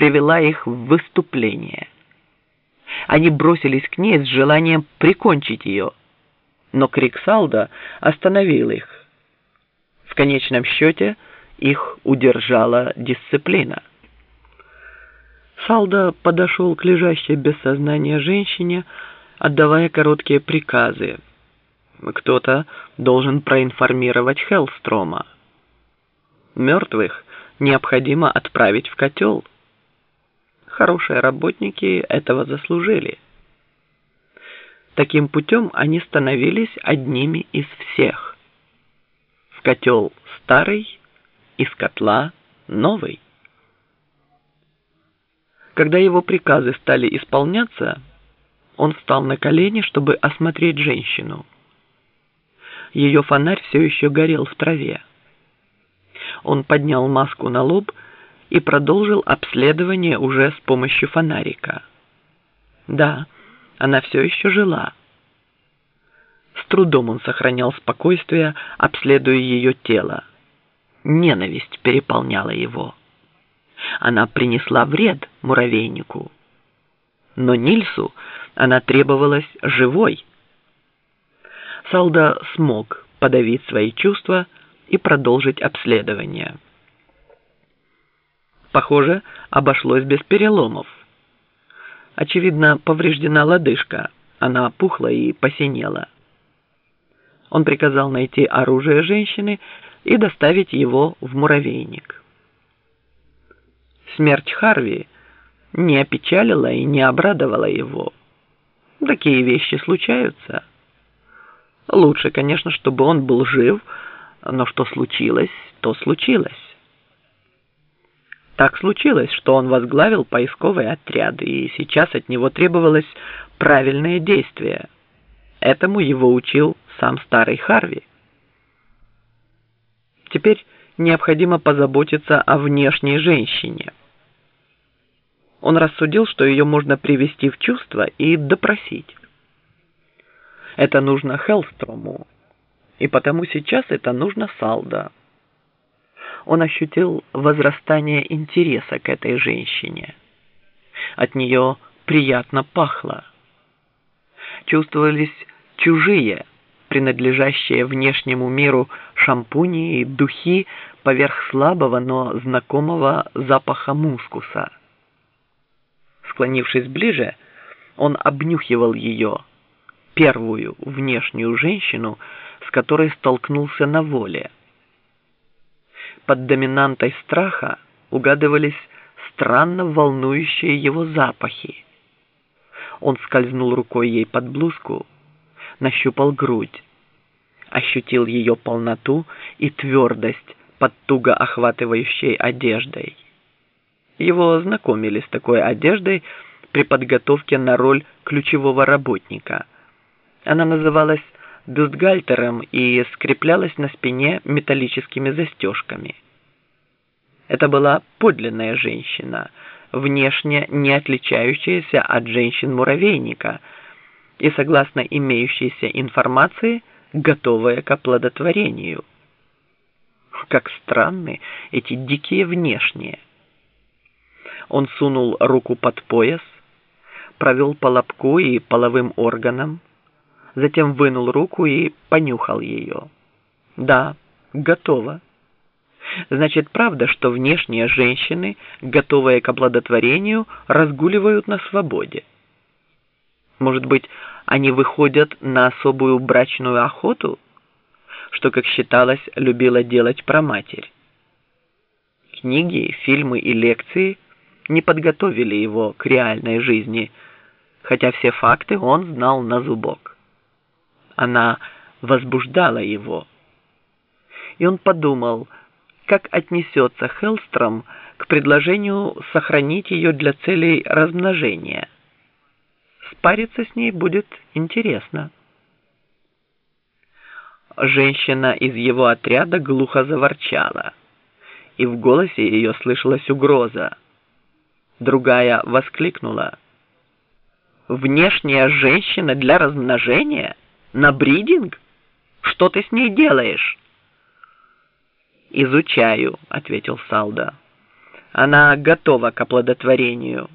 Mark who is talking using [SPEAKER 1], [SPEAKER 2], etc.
[SPEAKER 1] привела их в выступление. Они бросились к ней с желанием прикончить ее, но крик Салда остановил их. В конечном счете их удержала дисциплина. Салда подошел к лежащей без сознания женщине, отдавая короткие приказы. Кто-то должен проинформировать Хеллстрома. Мертвых необходимо отправить в котел. Хорошие работники этого заслужили. Таким путем они становились одними из всех. В котел старый, из котла новый. Когда его приказы стали исполняться, он встал на колени, чтобы осмотреть женщину. Ее фонарь все еще горел в траве. Он поднял маску на лоб и продолжил обследование уже с помощью фонарика. Да, она все еще жила. С трудом он сохранял спокойствие, обследуя ее тело. Ненависть переполняла его. Она принесла вред муравейнику. Но Нильсу она требовалась живой. Салда смог подавить свои чувства и продолжить обследование. Похоже, обошлось без переломов. Очевидно, повреждена лодыжка, она опухла и посинела. Он приказал найти оружие женщины и доставить его в муравейник. Смерть Харви не опечалила и не обрадовала его. Такие вещи случаются. Лучше, конечно, чтобы он был жив, но что случилось, то случилось. Так случилось, что он возглавил поисковый отряд, и сейчас от него требовалось правильное действие. Этому его учил сам старый Харви. Теперь необходимо позаботиться о внешней женщине. Он рассудил, что ее можно привести в чувство и допросить. Это нужно Хелстрому, и потому сейчас это нужно Салда. Он ощутил возрастание интереса к этой женщине. От нее приятно пахло. Чувствовались чужие, принадлежащие внешнему миру шампуни и духи поверх слабого, но знакомого запаха мускуса. Склонившись ближе, он обнюхивал ее, первую внешнюю женщину, с которой столкнулся на воле. Под доминантой страха угадывались странно волнующие его запахи. Он скользнул рукой ей под блузку, нащупал грудь, ощутил ее полноту и твердость под туго охватывающей одеждой. Его знакомили с такой одеждой при подготовке на роль ключевого работника. Она называлась бюстгальтером и скреплялась на спине металлическими застежками. Это была подлинная женщина, внешне не отличающаяся от женщин-муравейника и, согласно имеющейся информации, готовая к оплодотворению. Как странны эти дикие внешние. Он сунул руку под пояс, провел по лобку и половым органам, затем вынул руку и понюхал ее. Да, готово. Значит, правда, что внешние женщины, готовые к оплодотворению, разгуливают на свободе. Может быть, они выходят на особую брачную охоту, что, как считалось, любила делать проматерь. Книги, фильмы и лекции не подготовили его к реальной жизни, хотя все факты он знал на зубок. Она возбуждала его. И он подумал, как отнесется Хеллстром к предложению сохранить ее для целей размножения. Спариться с ней будет интересно. Женщина из его отряда глухо заворчала, и в голосе ее слышалась угроза. Другая воскликнула. «Внешняя женщина для размножения?» На бридинг? Что ты с ней делаешь? Изучаю, ответил Салда. Она готова к оплодотворению.